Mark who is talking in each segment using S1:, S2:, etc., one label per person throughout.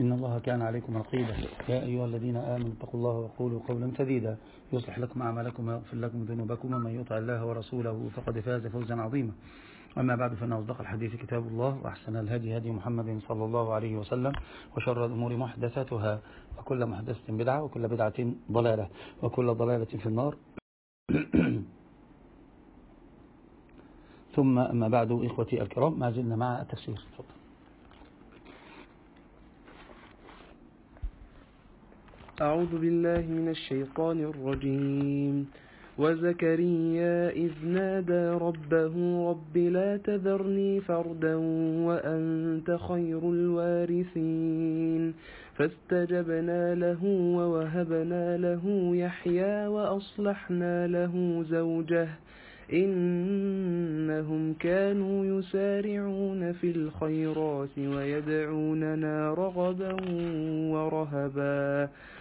S1: إن الله كان عليكم رقيبا. يا أيها الذين آمنوا اتقوا الله وقولوا قولا سديدا. يصلح لكم أعمالكم ويغفر لكم ذنوبكم. ومن يطع الله ورسوله فقد فاز فوزا عظيما. أما بعد فإن أصدق الحديث كتاب الله وأحسن الهدي هدي محمد صلى الله عليه وسلم وشر الأمور محدثاتها. وكل محدثة بدعة وكل بدعة ضلالة وكل ضلالة في النار. ثم أما بعد إخوتي الكرام ما زلنا مع التفسير. تفضل.
S2: أعوذ بالله من الشيطان الرجيم. وزكريا إذ نادى ربه رب لا تذرني فردا وأنت خير الوارثين. فاستجبنا له ووهبنا له يحيى وأصلحنا له زوجه. إنهم كانوا يسارعون في الخيرات ويدعوننا رغبا ورهبا.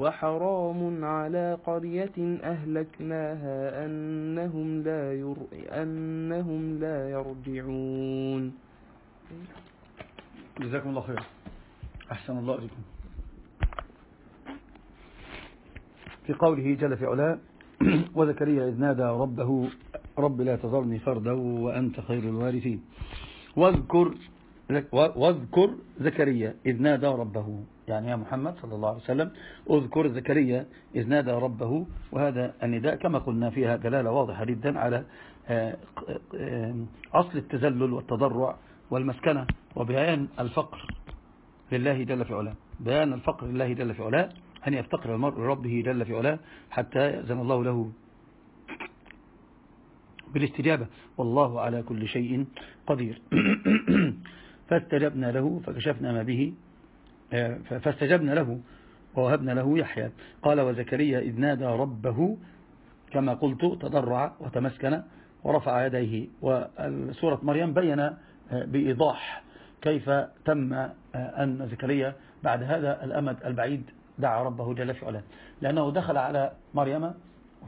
S2: وحرام على قرية أهلكناها أنهم لا, ير... أنهم لا يرجعون.
S1: جزاكم الله خير أحسن الله إليكم. في قوله جل في علاه وزكريا إذ نادى ربه رب لا تذرني فردا وأنت خير الوارثين. واذكر واذكر زكريا إذ نادى ربه. يعني يا محمد صلى الله عليه وسلم اذكر زكريا إذ نادى ربه وهذا النداء كما قلنا فيها دلالة واضحة جدا على أصل التزلل والتضرع والمسكنة وبيان الفقر لله جل في علاه. بيان الفقر لله جل في علاه أن يفتقر المرء لربه جل في علاه حتى يأذن الله له بالاستجابة. والله على كل شيء قدير. فاستجبنا له فكشفنا ما به. فاستجبنا له ووهبنا له يحيى. قال وزكريا إذ نادى ربه كما قلت تضرع وتمسكن ورفع يديه. وسورة مريم بين بإيضاح كيف تم أن زكريا بعد هذا الأمد البعيد دعا ربه جل في علاه لأنه دخل على مريم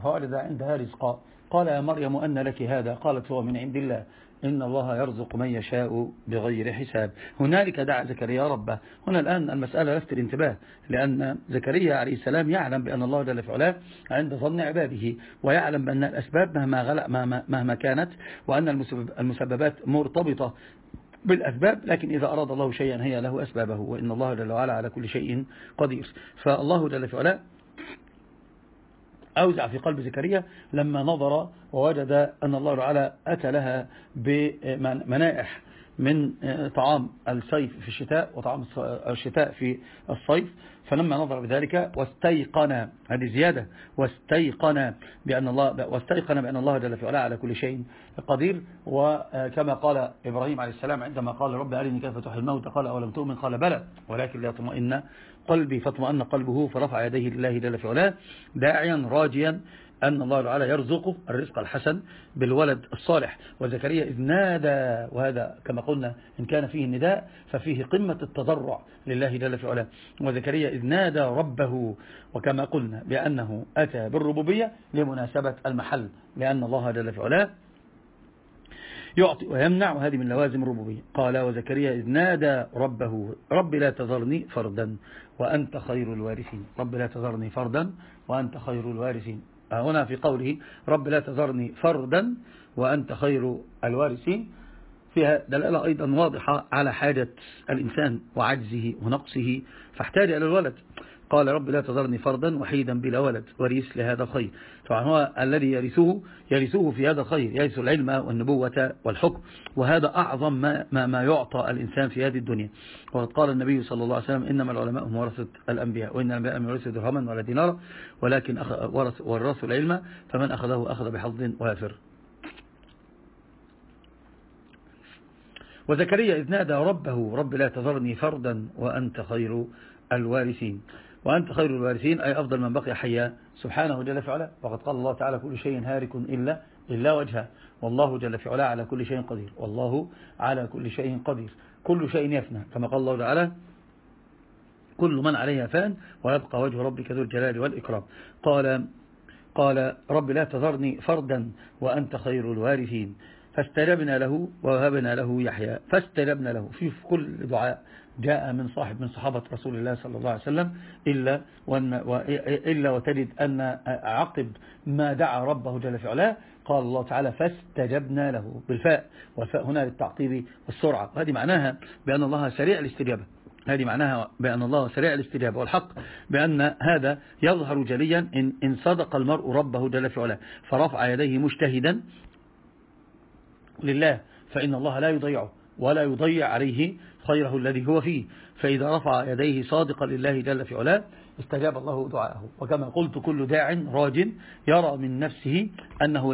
S1: وولد عندها رزقا. قال يا مريم أن لك هذا؟ قالت هو من عند الله. إن الله يرزق من يشاء بغير حساب. هنالك دعا زكريا ربه هنا الآن المسألة لفت الانتباه لأن زكريا عليه السلام يعلم بأن الله جل في علاه عند ظن عباده ويعلم بأن الأسباب مهما, غلق مهما, كانت وأن المسببات مرتبطة بالأسباب لكن إذا أراد الله شيئا هي له أسبابه وإن الله جل وعلا على كل شيء قدير. فالله جل في علاه أوزع في قلب زكريا لما نظر ووجد أن الله تعالى أتى لها بمنائح من طعام الصيف في الشتاء وطعام الشتاء في الصيف. فلما نظر بذلك واستيقن هذه زيادة واستيقن بأن الله واستيقن بأن الله جل في على كل شيء قدير. وكما قال إبراهيم عليه السلام عندما قال رب أرني كيف تحيي الموت قال أولم تؤمن؟ قال بلى ولكن ليطمئن قلبي فاطمأن قلبه فرفع يديه لله جل في علاه داعيا راجيا أن الله تعالى يرزقه الرزق الحسن بالولد الصالح. وزكريا إذ نادى وهذا كما قلنا إن كان فيه النداء ففيه قمة التضرع لله جل في علاه. وزكريا إذ نادى ربه وكما قلنا بأنه أتى بالربوبية لمناسبة المحل لأن الله جل في علاه يعطي ويمنع وهذه من لوازم الربوبية. قال وزكريا إذ نادى ربه رب لا تذرني فردا وأنت خير الوارثين. رب لا تذرني فردا وأنت خير الوارثين. هنا في قوله رب لا تذرني فردا وأنت خير الوارثين. فيها دلالة أيضا واضحة على حاجة الإنسان وعجزه ونقصه. فاحتاج إلى الولد. قال رب لا تذرني فردا وحيدا بلا ولد وريث لهذا الخير. طبعا هو الذي يرثه يرثه في هذا الخير يرث العلم والنبوة والحكم. وهذا أعظم ما, ما, ما يعطى الإنسان في هذه الدنيا. وقد قال النبي صلى الله عليه وسلم إنما العلماء هم ورثة الأنبياء وإن الأنبياء من ورثة درهما ولا دينارا ولكن ورث ورثوا العلم فمن أخذه أخذ بحظ وافر. وزكريا إذ نادى ربه رب لا تذرني فردا وأنت خير الوارثين. وأنت خير الوارثين أي أفضل من بقي حيا سبحانه جل في علاه. وقد قال الله تعالى كل شيء هارك إلا إلا وجهه. والله جل في علاه على كل شيء قدير. والله على كل شيء قدير. كل شيء يفنى. كما قال الله تعالى كل من عليها فان ويبقى وجه ربك ذو الجلال والإكرام. قال قال رب لا تذرني فردا وأنت خير الوارثين. فاستجبنا له ووهبنا له يحيى. فاستجبنا له. في كل دعاء. جاء من صاحب من صحابة رسول الله صلى الله عليه وسلم إلا, وأن إلا وتجد أن عقب ما دعا ربه جل في علاه قال الله تعالى فاستجبنا له بالفاء والفاء هنا للتعقيب والسرعة. وهذه معناها بأن الله سريع الاستجابة. هذه معناها بأن الله سريع الاستجابة. والحق بأن هذا يظهر جليا إن, إن صدق المرء ربه جل في علاه. فرفع يديه مجتهدا لله فإن الله لا يضيعه ولا يضيع عليه خيره الذي هو فيه. فإذا رفع يديه صادقا لله جل في علاه استجاب الله دعاءه. وكما قلت كل داع راج يرى من نفسه أنه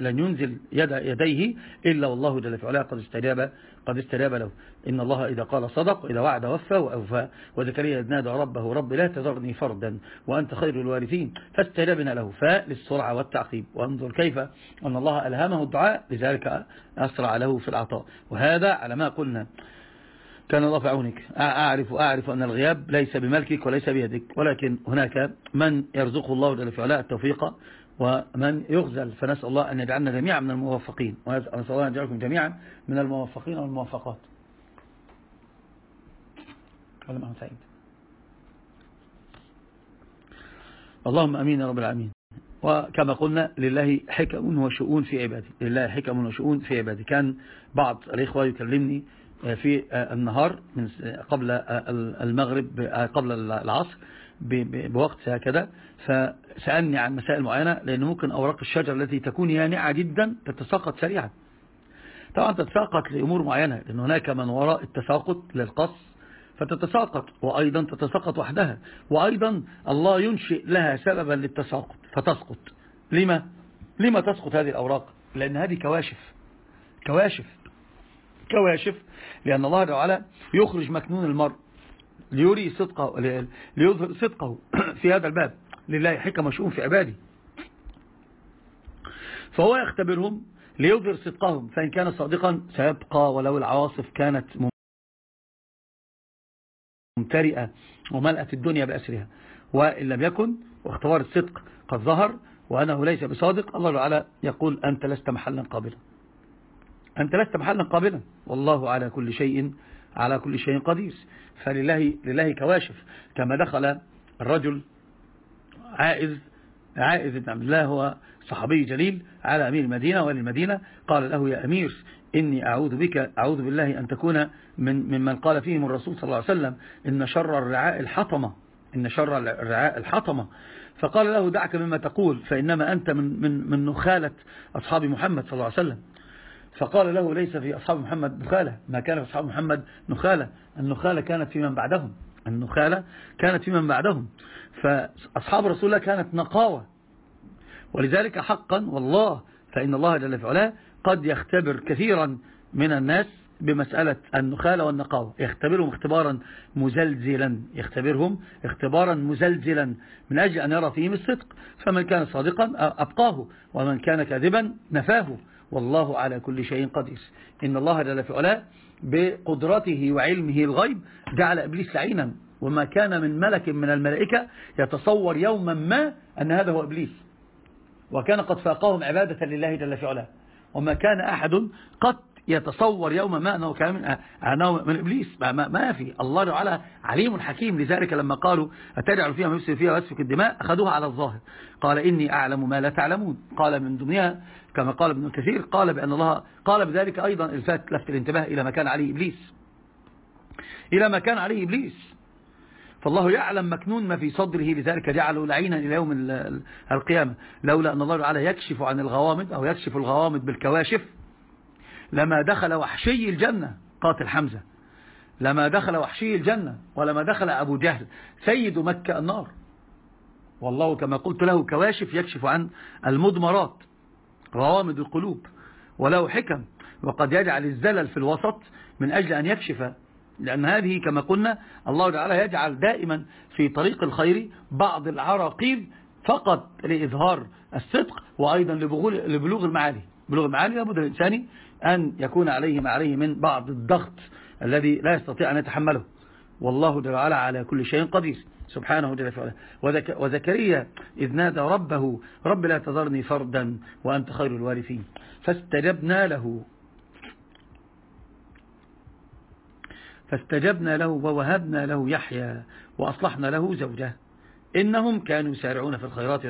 S1: لن ينزل يد يديه إلا والله جل في علاه قد استجاب, قد استجاب له. إن الله إذا قال صدق وإذا وعد وفى وأوفى. وذكريا نادى ربه رب لا تذرني فردا وأنت خير الوارثين. فاستجبنا له. فاء للسرعة والتعقيب. وانظر كيف أن الله ألهمه الدعاء لذلك أسرع له في العطاء. وهذا على ما قلنا. كان الله في عونك أعرف أعرف أن الغياب ليس بملكك وليس بيدك. ولكن هناك من يرزقه الله جل في التوفيق ومن يغزل. فنسأل الله أن يجعلنا جميعا من الموفقين. ونسأل الله أن يجعلكم جميعا من الموفقين والموفقات معهم سعيد. اللهم أمين يا رب العالمين. وكما قلنا لله حكم وشؤون في عباده. لله حكم وشؤون في عباده. كان بعض الإخوة يكلمني في النهار من قبل المغرب قبل العصر بوقت هكذا. فسألني عن مسائل معينة لأن ممكن أوراق الشجر التي تكون يانعة جدا تتساقط سريعا. طبعا تتساقط لأمور معينة لأن هناك من وراء التساقط للقص فتتساقط وأيضا تتساقط وحدها. وأيضا الله ينشئ لها سببا للتساقط فتسقط. لما؟ لما تسقط هذه الأوراق؟ لأن هذه كواشف. كواشف. كواشف لأن الله تعالى يخرج مكنون المرء ليري صدقه ليظهر صدقه في هذا الباب. لله حكم شؤون في عباده. فهو يختبرهم ليظهر صدقهم. فإن كان صادقا سيبقى ولو العواصف كانت ممترئة وملأت الدنيا بأسرها. وإن لم يكن واختبار الصدق قد ظهر وأنه ليس بصادق الله تعالى يقول أنت لست محلا قابلا. أنت لست محلا قابلا. والله على كل شيء على كل شيء قدير. فلله لله كواشف. كما دخل الرجل عائز عائز بن عبد الله هو صحابي جليل على أمير المدينة وللمدينة قال له يا أمير إني أعوذ بك أعوذ بالله أن تكون من ممن قال فيهم الرسول صلى الله عليه وسلم إن شر الرعاء الحطمة إن شر الرعاء الحطمة. فقال له دعك مما تقول فإنما أنت من, من, من نخالة أصحاب محمد صلى الله عليه وسلم. فقال له ليس في أصحاب محمد نخالة. ما كان في أصحاب محمد نخالة. النخالة كانت في من بعدهم. النخالة كانت في من بعدهم. فأصحاب رسول الله كانت نقاوة. ولذلك حقا والله فإن الله جل في قد يختبر كثيرا من الناس بمسألة النخالة والنقاوة. يختبرهم اختبارا مزلزلا. يختبرهم اختبارا مزلزلا. من أجل أن يرى فيهم الصدق. فمن كان صادقا أبقاه. ومن كان كاذبا نفاه. والله على كل شيء قدير. إن الله جل في علاه بقدرته وعلمه الغيب جعل إبليس لعينا. وما كان من ملك من الملائكة يتصور يوما ما أن هذا هو إبليس. وكان قد فاقهم عبادة لله جل في علاه. وما كان أحد قد يتصور يوما ما أنه كان من, أنه من إبليس. ما, ما, ما في. الله تعالى عليم حكيم. لذلك لما قالوا أتجعل فيها ما يفسد فيها ويسفك الدماء أخذوها على الظاهر. قال إني أعلم ما لا تعلمون. قال من ضمنها كما قال ابن كثير قال بأن الله قال بذلك أيضا إلفات لفت الانتباه إلى ما كان عليه إبليس. إلى ما كان عليه إبليس. فالله يعلم مكنون ما في صدره. لذلك جعله لعينا إلى يوم القيامة. لولا أن الله تعالى يكشف عن الغوامض أو يكشف الغوامض بالكواشف لما دخل وحشي الجنة قاتل حمزة. لما دخل وحشي الجنة ولما دخل أبو جهل سيد مكة النار. والله كما قلت له كواشف يكشف عن المضمرات غوامض القلوب وله حكم. وقد يجعل الزلل في الوسط من أجل أن يكشف. لأن هذه كما قلنا الله تعالى يجعل دائما في طريق الخير بعض العراقيل فقط لإظهار الصدق وأيضا لبلوغ المعالي. بلوغ المعالي لابد الإنسان أن يكون عليه ما عليه من بعض الضغط الذي لا يستطيع أن يتحمله. والله جل وعلا على كل شيء قدير. سبحانه جل وعلا. وزكريا إذ نادى ربه رب لا تذرني فردا وأنت خير الوارثين. فاستجبنا له. فاستجبنا له ووهبنا له يحيى وأصلحنا له زوجه. إنهم كانوا يسارعون في الخيرات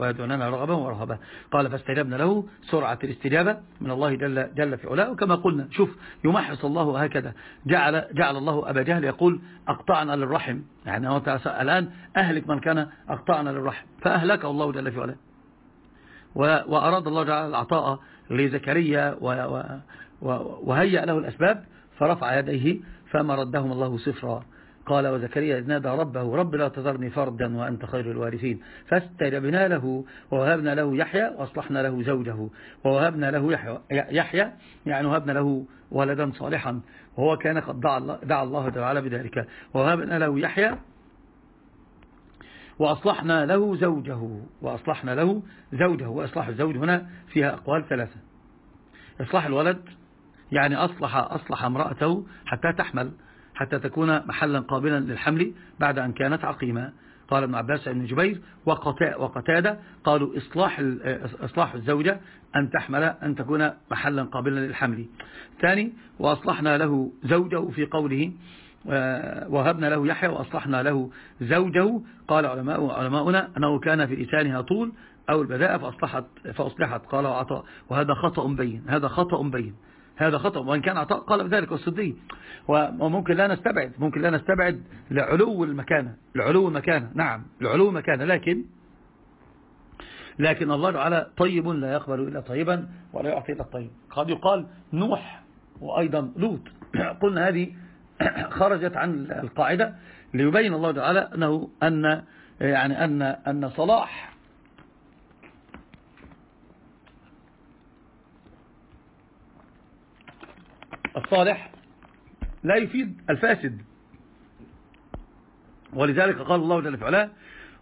S1: ويدعوننا رغبا ورهبا. قال فاستجبنا له سرعة الاستجابة من الله جل, جل في علاه. وكما قلنا شوف يمحص الله هكذا. جعل, جعل الله أبا جهل يقول أقطعنا للرحم. يعني هو الآن أهلك من كان أقطعنا للرحم فأهلكه الله جل في علاه. وأراد الله جعل العطاء لزكريا وهيأ له الأسباب فرفع يديه فما ردهم الله صفرا قال وزكريا إذ نادى ربه رب لا تذرني فردا وأنت خير الوارثين. فاستجبنا له ووهبنا له يحيى وأصلحنا له زوجه. ووهبنا له يحيى يعني وهبنا له ولدا صالحا. وهو كان قد دعا الله تعالى بذلك. ووهبنا له يحيى وأصلحنا له زوجه. وأصلحنا له زوجه. وإصلاح الزوج هنا فيها أقوال ثلاثة. إصلاح الولد يعني أصلح, أصلح امرأته حتى تحمل. حتى تكون محلا قابلا للحمل بعد أن كانت عقيمة. قال ابن عباس بن جبير وقتادة قالوا إصلاح, إصلاح الزوجة أن تحمل أن تكون محلا قابلا للحمل. ثاني وأصلحنا له زوجه في قوله وهبنا له يحيى وأصلحنا له زوجه. قال علماء علماؤنا أنه كان في لسانها طول أو البداء فأصلحت, فأصلحت. قال وعطاء وهذا خطأ بين هذا خطأ بين. هذا خطأ وإن كان عطاء قال بذلك الصدي وممكن لا نستبعد ممكن لا نستبعد لعلو المكانة لعلو المكانة نعم لعلو المكانة. لكن لكن الله تعالى طيب لا يقبل إلا طيبا ولا يعطي إلا الطيب. قد يقال نوح وأيضا لوط. قلنا هذه خرجت عن القاعدة ليبين الله تعالى أنه أن يعني أن أن صلاح الصالح لا يفيد الفاسد. ولذلك قال الله جل في علاه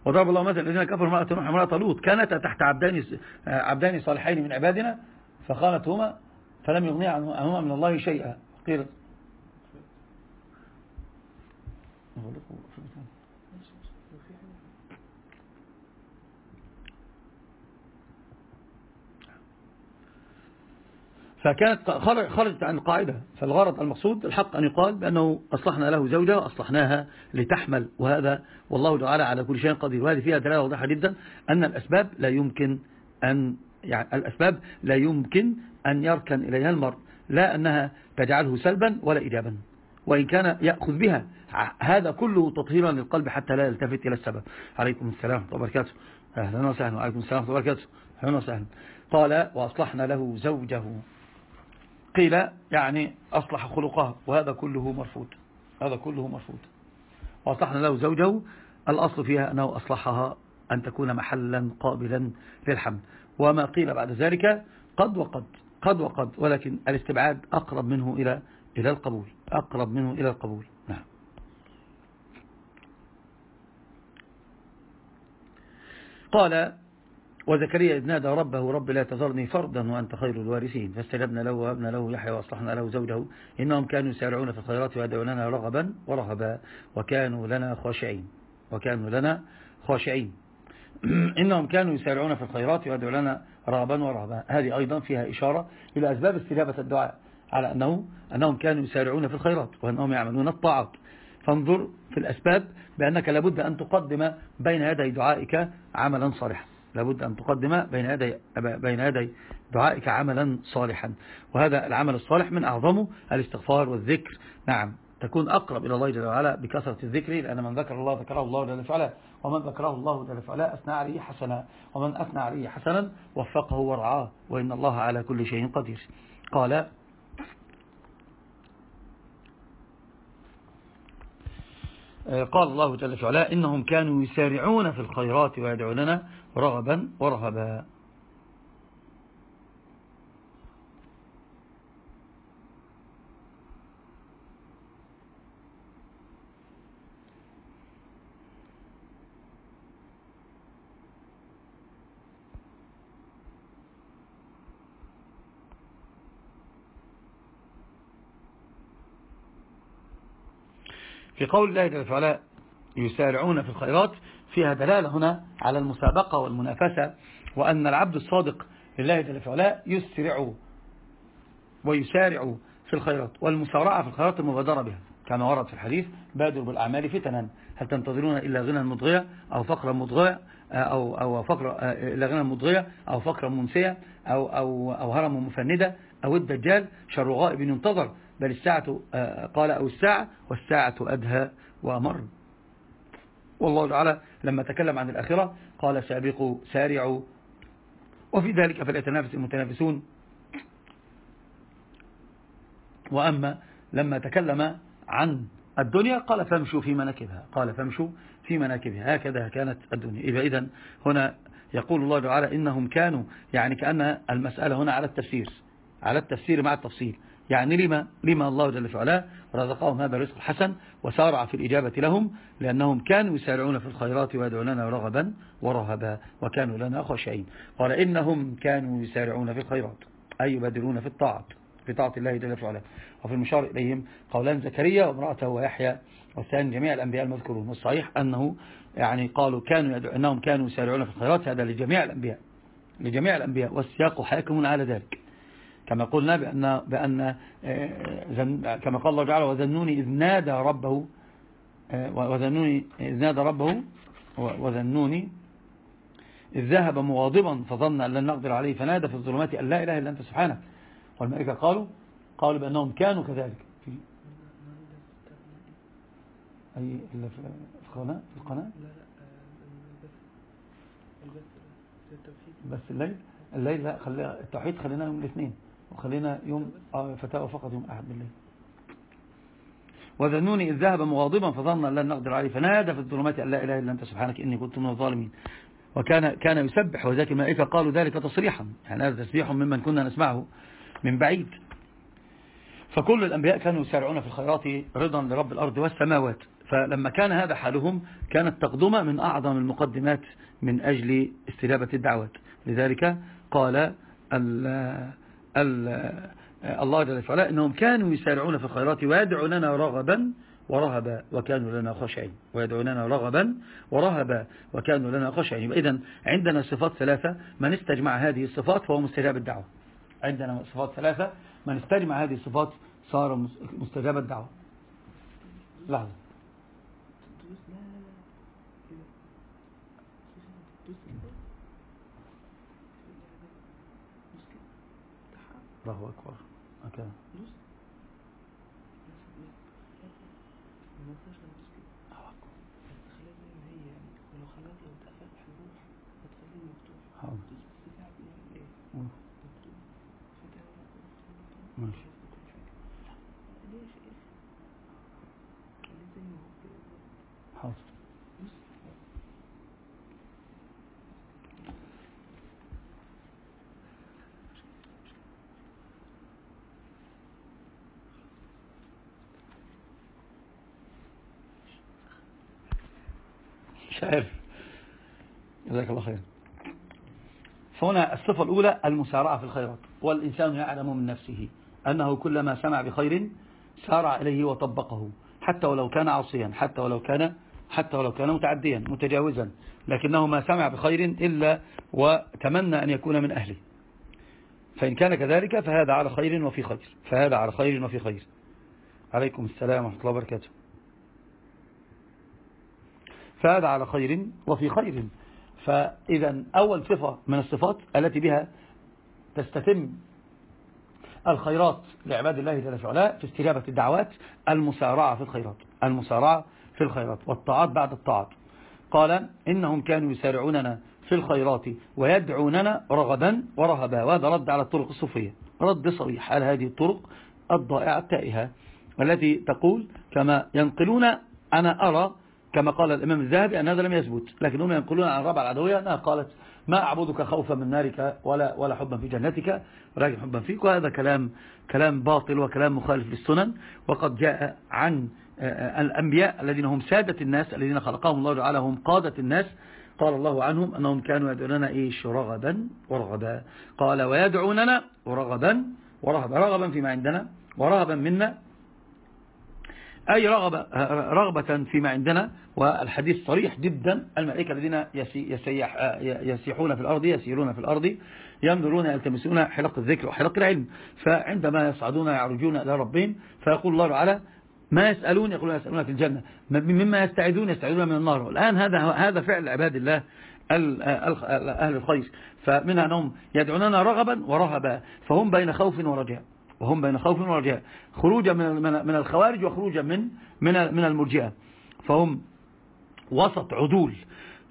S1: وضرب الله مثل الذين كفروا امرأة نوح وامرأة لوط كانتا تحت عبدان عبدان صالحين من عبادنا فخانتهما فلم يغني عنهما من الله شيئا. قيل فكانت خرجت عن القاعدة فالغرض المقصود الحق أن يقال بأنه أصلحنا له زوجة وأصلحناها لتحمل وهذا والله تعالى على كل شيء قدير. وهذه فيها دلالة واضحة جدا أن الأسباب لا يمكن أن يعني الأسباب لا يمكن أن يركن إليها المرء لا أنها تجعله سلبا ولا إيجابا. وإن كان يأخذ بها هذا كله تطهيرا للقلب حتى لا يلتفت إلى السبب. عليكم السلام وبركاته. أهلا وسهلا. وعليكم السلام وبركاته. أهلا وسهلا. قال وأصلحنا له زوجه. قيل يعني أصلح خلقها وهذا كله مرفوض هذا كله مرفوض. وأصلحنا له زوجه الأصل فيها أنه أصلحها أن تكون محلا قابلا للحمل وما قيل بعد ذلك قد وقد قد وقد ولكن الاستبعاد أقرب منه إلى إلى القبول أقرب منه إلى القبول. نعم. قال وزكريا إذ نادى ربه رب لا تذرني فردا وأنت خير الوارثين. فاستجبنا له وابنا له يحيى وأصلحنا له زوجه. إنهم كانوا يسارعون في الخيرات ويدعوننا رغبا ورهبا. وكانوا لنا خاشعين. وكانوا لنا خاشعين. إنهم كانوا يسارعون في الخيرات ويدعو لنا رغبا ورهبا. هذه أيضا فيها إشارة إلى أسباب استجابة الدعاء على أنه أنهم كانوا يسارعون في الخيرات وأنهم يعملون الطاعات. فانظر في الأسباب بأنك لابد أن تقدم بين يدي دعائك عملا صالحا. لابد أن تقدم بين يدي, بين يدي دعائك عملا صالحا. وهذا العمل الصالح من أعظمه الاستغفار والذكر. نعم تكون أقرب إلى الله جل وعلا بكثرة الذكر لأن من ذكر الله ذكره الله جل وعلا ومن ذكره الله جل وعلا أثنى عليه حسنا ومن أثنى عليه حسنا وفقه ورعاه وإن الله على كل شيء قدير. قال قال الله جل وعلا إنهم كانوا يسارعون في الخيرات ويدعوننا رغبا ورهبا. في قول الله جل وعلا يسارعون في الخيرات فيها دلالة هنا على المسابقة والمنافسة وأن العبد الصادق لله جل وعلا يسرع ويسارع في الخيرات والمسارعة في الخيرات المبادرة بها كما ورد في الحديث بادر بالأعمال فتنا هل تنتظرون إلا غنى مضغية أو فقرا مضغية أو, أو فقر إلا غنى مضغية أو فقرا منسية أو, أو, أو هرم مفندة أو الدجال شر غائب ينتظر بل الساعة قال أو الساعة والساعة أدهى وأمر. والله تعالى لما تكلم عن الآخرة قال سابقوا سارعوا. وفي ذلك فليتنافس المتنافسون. وأما لما تكلم عن الدنيا قال فامشوا في مناكبها قال فامشوا في مناكبها. هكذا كانت الدنيا. إذا هنا يقول الله تعالى إنهم كانوا يعني كأن المسألة هنا على التفسير على التفسير مع التفصيل. يعني لما, لما الله جل وعلا رزقهم هذا الرزق الحسن وسارع في الإجابة لهم لأنهم كانوا يسارعون في الخيرات ويدعوننا رغبا ورهبا وكانوا لنا خشعين قال إنهم كانوا يسارعون في الخيرات أي يبادرون في الطاعة في طاعة الله جل وعلا. وفي المشار إليهم قولان زكريا وامرأته ويحيى والثاني جميع الأنبياء المذكورون. والصحيح أنه يعني قالوا كانوا أنهم كانوا يسارعون في الخيرات هذا لجميع الأنبياء لجميع الأنبياء والسياق حاكم على ذلك. كما قلنا بأن, بأن كما قال الله تعالى وذنوني إذ نادى ربه وذنوني إذ نادى ربه وذنوني إذ ذهب مغاضبا فظن أن لن نقدر عليه فنادى في الظلمات أن لا إله إلا أنت سبحانك والملائكة قالوا قالوا بأنهم كانوا كذلك في أي إلا في القناة في القناة بس الليل الليل لا خلي التوحيد خلينا يوم الاثنين وخلينا يوم فتاوى فقط يوم أحد بالليل. وذنوني إذ ذهب مغاضبا فظن أن لن نقدر عليه فنادى في الظلمات أن لا إله إلا أنت سبحانك إني كنت من الظالمين. وكان كان يسبح وذلك الملائكة قالوا ذلك تصريحا يعني هذا تسبيح ممن كنا نسمعه من بعيد. فكل الأنبياء كانوا يسارعون في الخيرات رضا لرب الأرض والسماوات. فلما كان هذا حالهم كانت تقدمة من أعظم المقدمات من أجل استجابة الدعوات. لذلك قال ال ال الله جل وعلا إنهم كانوا يسارعون في الخيرات ويدعوننا رغبا ورهبا وكانوا لنا خشعين. ويدعوننا رغبا ورهبا وكانوا لنا خشعين. إذا عندنا صفات ثلاثة من استجمع هذه الصفات فهو مستجاب الدعوة. عندنا صفات ثلاثة من استجمع هذه الصفات صار مستجاب الدعوة. لحظة. الله أكبر هكذا ماشي حاضر مش عارف جزاك الله خير فهنا الصفة الأولى المسارعة في الخيرات. والإنسان يعلم من نفسه أنه كلما سمع بخير سارع إليه وطبقه حتى ولو كان عصيا حتى ولو كان حتى ولو كان متعديا متجاوزا لكنه ما سمع بخير إلا وتمنى أن يكون من أهله. فإن كان كذلك فهذا على خير وفي خير. فهذا على خير وفي خير. عليكم السلام ورحمة الله وبركاته. فهذا على خير وفي خير. فإذا أول صفة من الصفات التي بها تستتم الخيرات لعباد الله جل وعلا في استجابة الدعوات المسارعة في الخيرات المسارعة في الخيرات والطاعات بعد الطاعات. قال إنهم كانوا يسارعوننا في الخيرات ويدعوننا رغبا ورهبا. وهذا رد على الطرق الصوفية. رد صريح على هذه الطرق الضائعة التائهة التي تقول كما ينقلون أنا أرى كما قال الإمام الذهبي أن هذا لم يثبت لكنهم ينقلون عن الرابعة العدوية أنها قالت ما أعبدك خوفا من نارك ولا ولا حبا في جنتك ولكن حبا فيك وهذا كلام كلام باطل وكلام مخالف للسنن وقد جاء عن الأنبياء الذين هم سادة الناس الذين خلقهم الله تعالى هم قادة الناس. قال الله عنهم أنهم كانوا يدعوننا إيش رغبا ورغبا. قال ويدعوننا رغبا ورهبا رغبا فيما عندنا ورهبا منا أي رغبة, رغبة فيما عندنا والحديث صريح جدا. الملائكة الذين يسيح يسيحون في الأرض يسيرون في الأرض ينظرون يلتمسون حلق الذكر وحلق العلم. فعندما يصعدون يعرجون إلى ربهم فيقول الله تعالى ما يسألون؟ يقولون يسألون في الجنة. مما يستعدون يستعدون من النار. والآن هذا هذا فعل عباد الله أهل الخير. فمنها أنهم يدعوننا رغبا ورهبا فهم بين خوف ورجاء. وهم بين خوف ورجاء خروجا من من الخوارج وخروجا من من من المرجئة. فهم وسط عدول.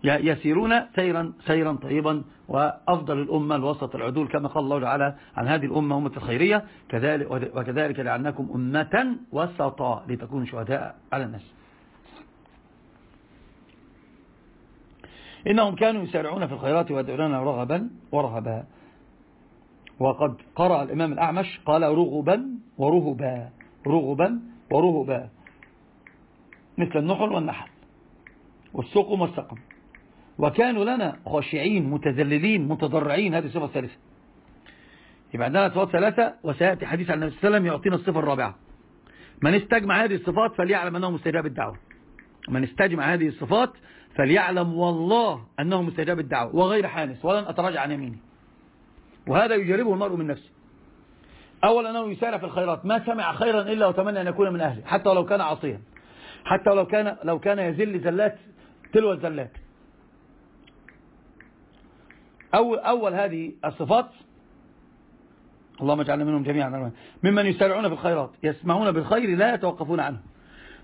S1: يسيرون سيرا سيرا طيبا وأفضل الأمة الوسط العدول كما قال الله تعالى عن هذه الأمة أمة الخيرية. كذلك وكذلك جعلناكم أمة وسطا لتكونوا شهداء على الناس. إنهم كانوا يسارعون في الخيرات ويدعوننا رغبا ورهبا. وقد قرأ الإمام الأعمش قال رغبا ورهبا رغبا ورهبا. مثل النحل والنحل والسقم والسقم. وكانوا لنا خاشعين متذللين متضرعين. هذه الصفة الثالثة. يبقى عندنا صفات ثلاثة وسيأتي حديث عن النبي صلى الله عليه وسلم يعطينا الصفة الرابعة. من استجمع هذه الصفات فليعلم أنه مستجاب الدعوة. من استجمع هذه الصفات فليعلم والله أنه مستجاب الدعوة. وغير حانس ولن أتراجع عن يمينه وهذا يجربه المرء من نفسه. أولا أنه يسارع في الخيرات. ما سمع خيرا إلا وتمنى أن يكون من أهله حتى ولو كان عصيا. حتى ولو كان لو كان يزل زلات تلو الزلات. أول, أول هذه الصفات اللهم اجعلنا منهم جميعا. ممن يسارعون في الخيرات يسمعون بالخير لا يتوقفون عنه.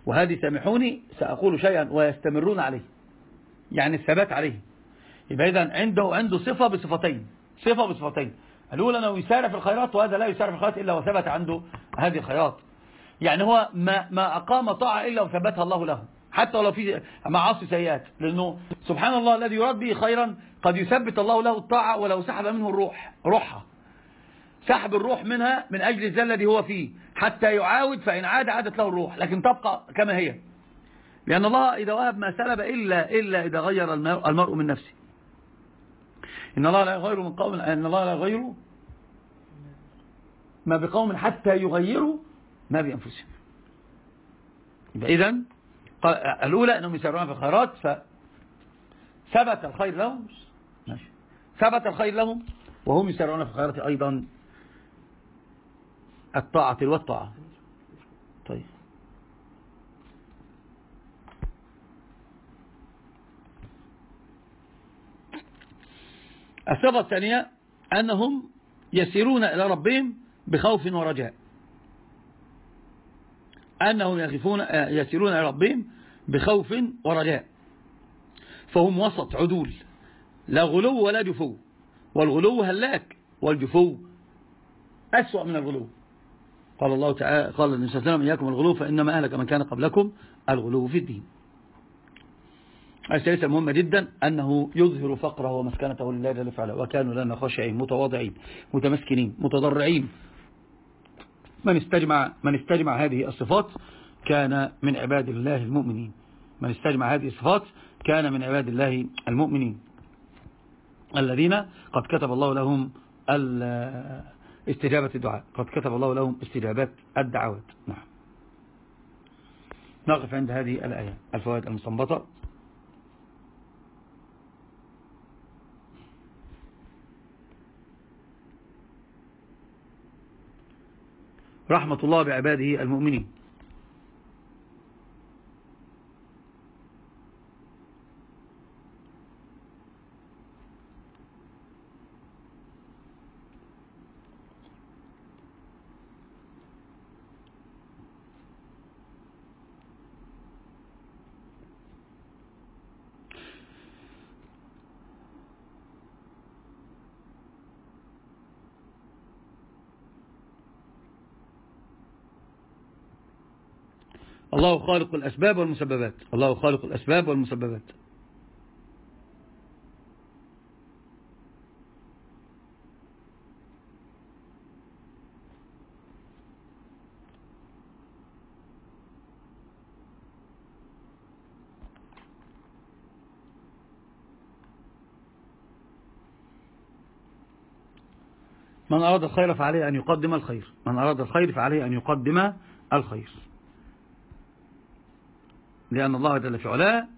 S1: وهذه سامحوني سأقول شيئا ويستمرون عليه. يعني الثبات عليه. يبقى إذن عنده عنده صفة بصفتين. صفة بصفتين. الأولى أنه يسارع في الخيرات وهذا لا يسارع في الخيرات إلا وثبت عنده هذه الخيرات. يعني هو ما, ما أقام طاعة إلا وثبتها الله له. حتى ولو في معاصي سيئات. لأنه سبحان الله الذي يراد به خيرا قد يثبت الله له الطاعة ولو سحب منه الروح روحها سحب الروح منها من أجل الزل الذي هو فيه. حتى يعاود فإن عاد عادت له الروح. لكن تبقى كما هي. لأن الله إذا وهب ما سلب إلا, إلا إذا غير المرء من نفسه. إن الله لا يغير من قوم إن الله لا يغير ما بقوم حتى يغيروا ما بأنفسهم. يبقى إذن الأولى أنهم يسارعون في الخيرات فثبت الخير لهم. ثبت الخير لهم وهم يسارعون في الخيرات أيضا. الطاعة والطاعة طيب الصفة الثانية أنهم يسيرون إلى ربهم بخوف ورجاء. أنهم يخفون يسيرون إلى ربهم بخوف ورجاء. فهم وسط عدول لا غلو ولا جفو والغلو هلاك والجفو أسوأ من الغلو. قال الله تعالى قال النبي صلى الله عليه وسلم إياكم الغلو فإنما أهلك من كان قبلكم الغلو في الدين. الثالثة المهمة جدا أنه يظهر فقره ومسكنته لله جل وعلا وكانوا لنا خاشعين متواضعين متمسكنين متضرعين. من استجمع من استجمع هذه الصفات كان من عباد الله المؤمنين. من استجمع هذه الصفات كان من عباد الله المؤمنين. الذين قد كتب الله لهم استجابة الدعاء. قد كتب الله لهم استجابات الدعوات. نعم. نقف عند هذه الآية. الفوائد المستنبطة. رحمة الله بعباده المؤمنين. الله خالق الأسباب والمسببات. الله خالق الأسباب والمسببات. من أراد الخير فعليه أن يقدم الخير. من أراد الخير فعليه أن يقدم الخير. لأن الله جل في علاه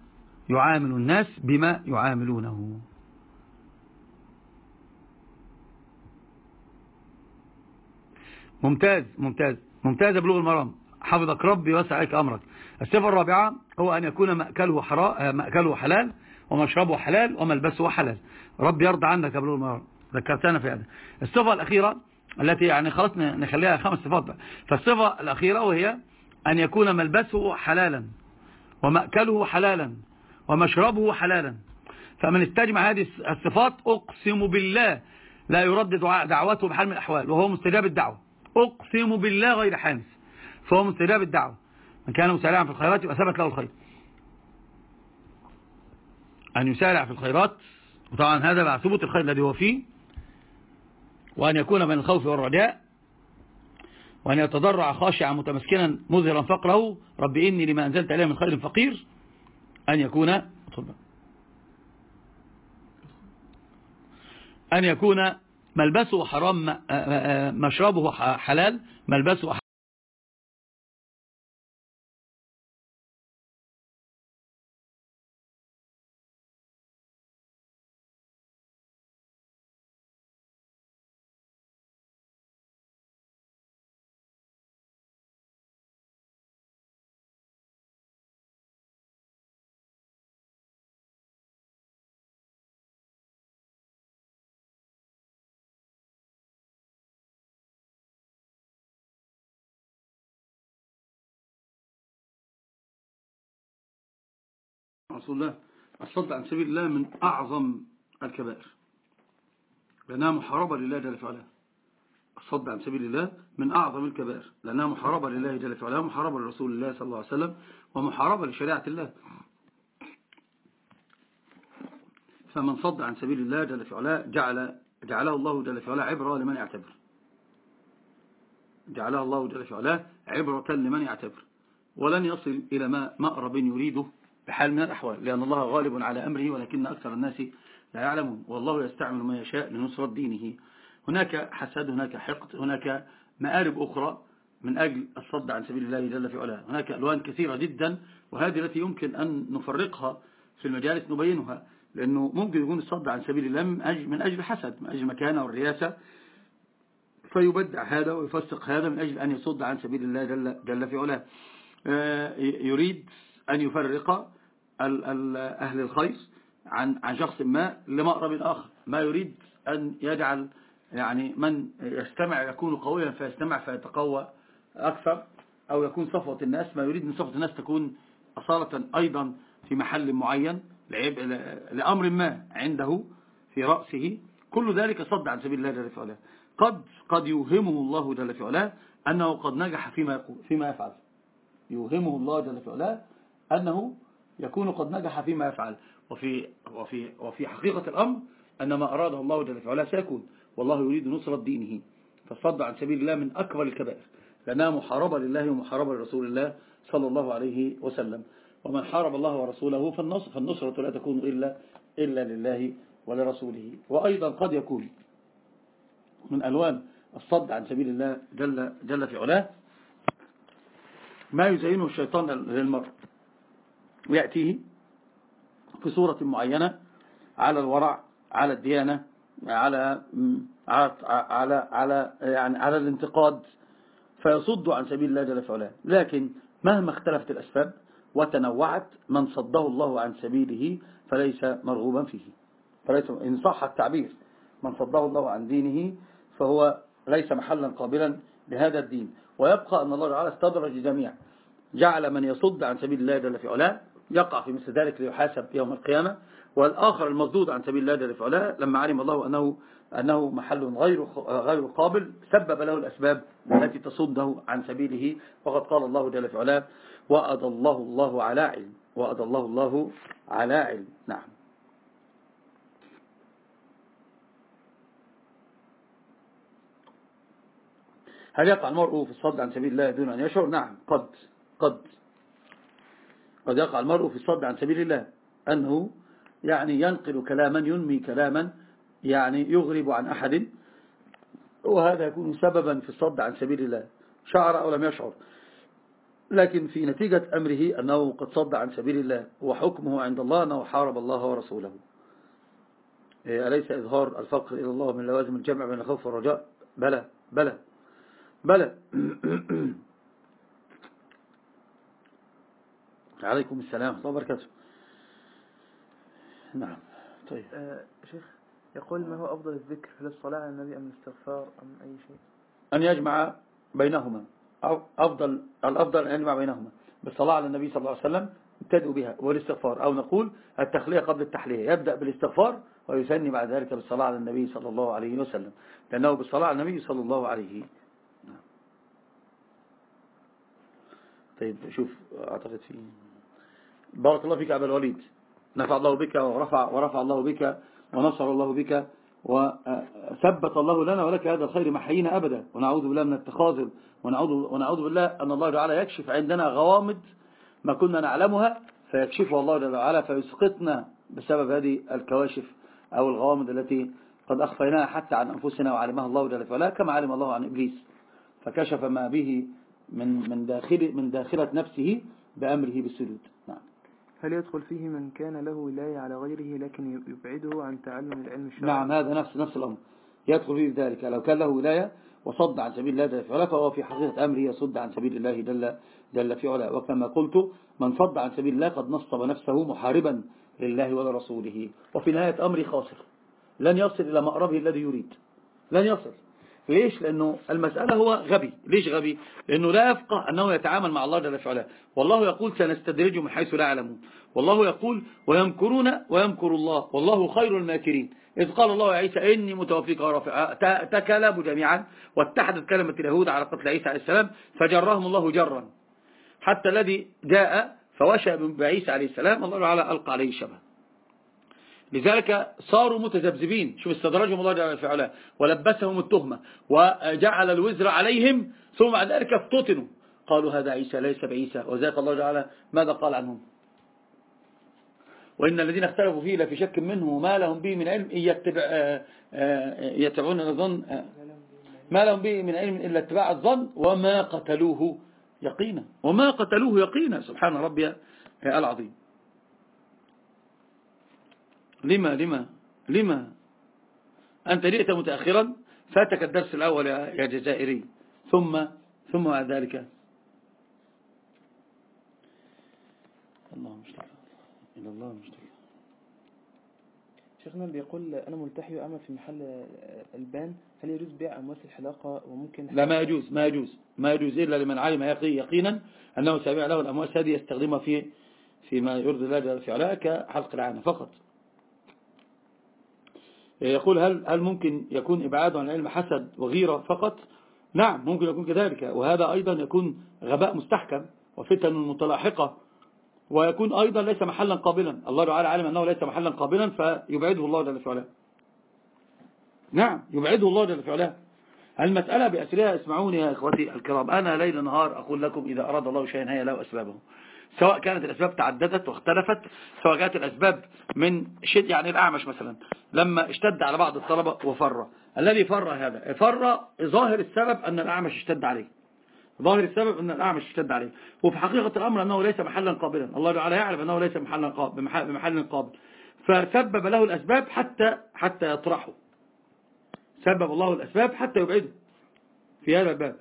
S1: يعامل الناس بما يعاملونه. ممتاز ممتاز ممتاز بلوغ المرام. حفظك ربي عليك أمرك. الصفة الرابعة هو أن يكون مأكله, حرا... مأكله حلال ومشربه حلال وملبسه حلال. ربي يرضى عنك بلوغ المرام. ذكرتنا في هذا. الصفة الأخيرة التي يعني خلاص نخليها خمس صفات. فالصفة الأخيرة وهي أن يكون ملبسه حلالا. ومأكله حلالا ومشربه حلالا. فمن استجمع هذه الصفات أقسم بالله لا يرد دعوته بحال من الأحوال وهو مستجاب الدعوة. أقسم بالله غير حانس فهو مستجاب الدعوة. من كان مسارعا في الخيرات وثبت له الخير. أن يسارع في الخيرات وطبعا هذا مع ثبوت الخير الذي هو فيه وأن يكون من الخوف والرجاء وأن يتضرع خاشعا متمسكنا مظهرا فقره رب إني لما أنزلت إليه من خير فقير أن يكون أن يكون ملبسه حرام مشربه حلال ملبسه رسول الله الصد عن سبيل الله من أعظم الكبائر. لأنها محاربة لله جل فعلا الصد عن سبيل الله من أعظم الكبائر. لأنها محاربة لله جل فعلا محاربة لرسول الله صلى الله عليه وسلم ومحاربة لشريعة الله. فمن صد عن سبيل الله جل فعلا جعل جعله الله جل فعلا عبرة لمن يعتبر. جعله الله جل فعلا عبرة لمن يعتبر. ولن يصل إلى ما مأرب يريده. بحال من الأحوال لأن الله غالب على أمره ولكن أكثر الناس لا يعلمون والله يستعمل ما يشاء لنصرة دينه. هناك حسد هناك حقد هناك مآرب أخرى من أجل الصد عن سبيل الله جل في علاه. هناك ألوان كثيرة جدا وهذه التي يمكن أن نفرقها في المجالس نبينها لأنه ممكن يكون الصد عن سبيل الله من أجل, حسد من أجل مكانة والرياسة فيبدع هذا ويفسق هذا من أجل أن يصد عن سبيل الله جل, جل في علاه. يريد أن يفرق أهل الخير عن عن شخص ما لمأرب آخر. ما يريد أن يجعل يعني من يستمع يكون قويا فيستمع فيتقوى أكثر أو يكون صفوة الناس. ما يريد أن صفوة الناس تكون أصالة أيضا في محل معين لأمر ما عنده في رأسه. كل ذلك صد عن سبيل الله جل في علاه. قد قد يوهمه الله جل في علاه أنه قد نجح فيما فيما يفعل. يوهمه الله جل في علاه أنه يكون قد نجح فيما يفعل. وفي, وفي, وفي حقيقة الأمر أن ما أراده الله جل وعلا سيكون. والله يريد نصرة دينه. فالصد عن سبيل الله من أكبر الكبائر. لأنها محاربة لله ومحاربة لرسول الله صلى الله عليه وسلم. ومن حارب الله ورسوله فالنصر فالنصرة لا تكون إلا, إلا لله ولرسوله. وأيضا قد يكون من ألوان الصد عن سبيل الله جل, جل في علاه ما يزينه الشيطان للمرء. ويأتيه في صورة معينة على الورع على الديانة على على على يعني على الانتقاد فيصد عن سبيل الله جل وعلا. لكن مهما اختلفت الأسباب وتنوعت من صده الله عن سبيله فليس مرغوبا فيه. فليس إن صح التعبير من صده الله عن دينه فهو ليس محلا قابلا لهذا الدين. ويبقى أن الله تعالى استدرج جميع جعل من يصد عن سبيل الله جل في علاه يقع في مثل ذلك ليحاسب يوم القيامة. والآخر المصدود عن سبيل الله جل في علاه لما علم الله أنه, أنه محل غير, غير قابل سبب له الأسباب التي تصده عن سبيله. وقد قال الله جل في علاه وأضى الله الله على علم وأضى الله الله على علم. نعم. هل يقع المرء في الصد عن سبيل الله دون أن يشعر؟ نعم. قد قد. قد يقع المرء في الصد عن سبيل الله أنه يعني ينقل كلاما ينمي كلاما يعني يغرب عن أحد. وهذا يكون سببا في الصد عن سبيل الله. شعر أو لم يشعر. لكن في نتيجة أمره أنه قد صد عن سبيل الله وحكمه عند الله أنه حارب الله ورسوله. إيه، أليس إظهار الفقر إلى الله من لوازم الجمع بين الخوف والرجاء؟ بلى بلى بلى. عليكم السلام ورحمة الله وبركاته. نعم طيب.
S2: آه شيخ يقول ما هو أفضل الذكر في الصلاة على النبي أم الاستغفار أم أي شيء؟
S1: أن يجمع بينهما. أو أفضل الأفضل أن يجمع بينهما. بالصلاة على النبي صلى الله عليه وسلم ابتدئوا بها والاستغفار. أو نقول التخلية قبل التحلية يبدأ بالاستغفار ويثني بعد ذلك بالصلاة على النبي صلى الله عليه وسلم. لأنه بالصلاة على النبي صلى الله عليه طيب شوف أعتقد في بارك الله فيك أبا الوليد. نفع الله بك ورفع, ورفع الله بك ونصر الله بك وثبت الله لنا ولك هذا الخير محيينا أبدا. ونعوذ بالله من التخاذل. ونعوذ, ونعوذ بالله أن الله تعالى يكشف عندنا غوامض ما كنا نعلمها فيكشفها الله تعالى فيسقطنا بسبب هذه الكواشف أو الغوامض التي قد أخفيناها حتى عن أنفسنا وعلمها الله جل وعلا كما علم الله عن إبليس. فكشف ما به من من داخل من داخلة نفسه بأمره بالسجود.
S2: هل يدخل فيه من كان له ولاية على غيره لكن يبعده عن تعلم العلم الشرعي.
S1: نعم هذا نفس نفس الأمر. يدخل فيه ذلك. لو كان له ولاية وصد عن سبيل الله جل في علا فهو في حقيقة أمره يصد عن سبيل الله جل, جل في علا وكما قلت من صد عن سبيل الله قد نصب نفسه محاربا لله ولرسوله. وفي نهاية أمره خاسر. لن يصل إلى مأربه الذي يريد. لن يصل. ليش؟ لأنه المسألة هو غبي. ليش غبي؟ لأنه لا يفقه أنه يتعامل مع الله جل وعلا. والله يقول سنستدرجهم من حيث لا يعلمون. والله يقول ويمكرون ويمكر الله. والله خير الماكرين. إذ قال الله يا عيسى إني متوفيك ورافع. تكلبوا جميعا. واتحدت كلمة اليهود على قتل عيسى عليه السلام. فجرهم الله جرا. حتى الذي جاء فوشى بعيسى عليه السلام. الله تعالى ألقى عليه شبه لذلك صاروا متذبذبين شوف استدرجهم الله جل وعلا. ولبسهم التهمة وجعل الوزر عليهم ثم بعد ذلك افتتنوا. قالوا هذا عيسى ليس بعيسى. وذلك الله تعالى ماذا قال عنهم؟ وإن الذين اختلفوا فيه لفي شك منه ما لهم به من علم يتبع آه، آه، يتبعون الظن. ما لهم به من علم إلا اتباع الظن وما قتلوه يقينا. وما قتلوه يقينا. سبحان ربي العظيم. لما لما لما؟ أنت جئت متأخرا فاتك الدرس الأول يا جزائري. ثم ثم بعد ذلك. الله مشتغل إلى الله مشتغل
S2: شيخنا بيقول أنا ملتحي وأعمل في محل البان هل يجوز بيع أمواس الحلاقة وممكن
S1: لا ما يجوز ما يجوز ما يجوز إلا لمن علم يقينا أنه سيبيع له الأمواس هذه يستخدمها في فيما يرضي الله في علاء كحلق العانة فقط. يقول هل هل ممكن يكون إبعاد عن العلم حسد وغيرة فقط؟ نعم ممكن يكون كذلك وهذا أيضا يكون غباء مستحكم وفتن متلاحقة ويكون أيضا ليس محلا قابلا. الله تعالى عالم أنه ليس محلا قابلا فيبعده الله جل في نعم يبعده الله جل في المسألة بأسرها اسمعوني يا إخوتي الكرام. أنا ليل نهار أقول لكم إذا أراد الله شيئا هيا له أسبابه. سواء كانت الأسباب تعددت واختلفت سواء كانت الأسباب من شد يعني الأعمش مثلا لما اشتد على بعض الطلبة وفر. الذي فر هذا؟ فر ظاهر السبب أن الأعمش اشتد عليه. ظاهر السبب أن الأعمش اشتد عليه. وفي حقيقة الأمر أنه ليس محلا قابلا. الله تعالى يعلم أنه ليس محلا قابل بمحل قابل. فسبب له الأسباب حتى حتى يطرحه. سبب الله الأسباب حتى يبعده. في هذا الباب.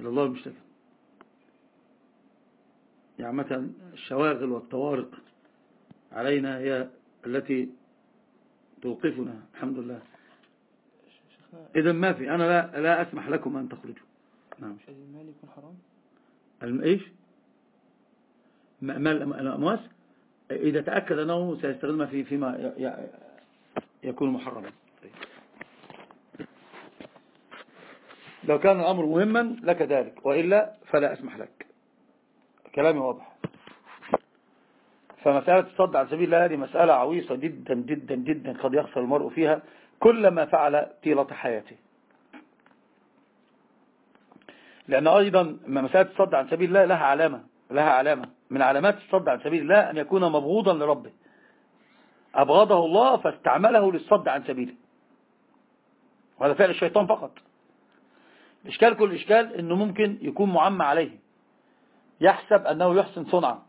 S1: إلى الله المشتكى. يعني مثلا الشواغل والطوارق علينا هي التي توقفنا. الحمد لله. إذا ما في؟ أنا لا, لا أسمح لكم أن تخرجوا.
S2: نعم. مش المال يكون حرام؟
S1: إيش؟ مال الأمواس إذا تأكد أنه سيستخدمها في فيما يكون محرما. لو كان الأمر مهما لك ذلك وإلا فلا أسمح لك. كلامي واضح. فمسألة الصد عن سبيل الله هذه مسألة عويصة جدا جدا جدا قد يخسر المرء فيها كل ما فعل طيلة حياته. لأن أيضا مسألة الصد عن سبيل الله لها علامة لها علامة. من علامات الصد عن سبيل الله أن يكون مبغوضا لربه. أبغضه الله فاستعمله للصد عن سبيله. وهذا فعل الشيطان فقط. الإشكال كل الإشكال أنه ممكن يكون معمى عليه. يحسب أنه يحسن صنعا.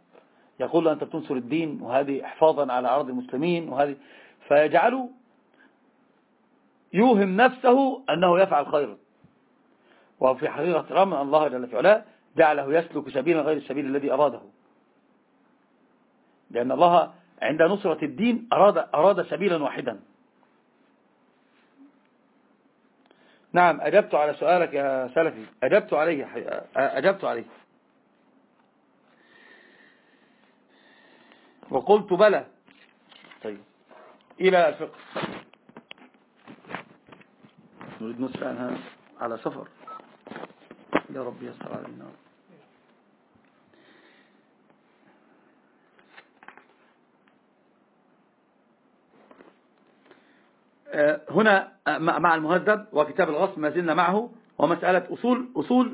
S1: يقول له أنت بتنصر الدين وهذه حفاظا على أرض المسلمين وهذه. فيجعله يوهم نفسه أنه يفعل خيرا. وفي حقيقة أن الله جل في علاه جعله يسلك سبيلا غير السبيل الذي أراده. لأن الله عند نصرة الدين أراد, أراد سبيلا واحدا. نعم أجبت على سؤالك يا سلفي. أجبت عليه أجبت عليه وقلت بلى. طيب. إلى الفقه. نريد عنها على سفر. يا رب يسر علينا. هنا مع المهذب وكتاب الغصب ما زلنا معه ومسألة أصول, أصول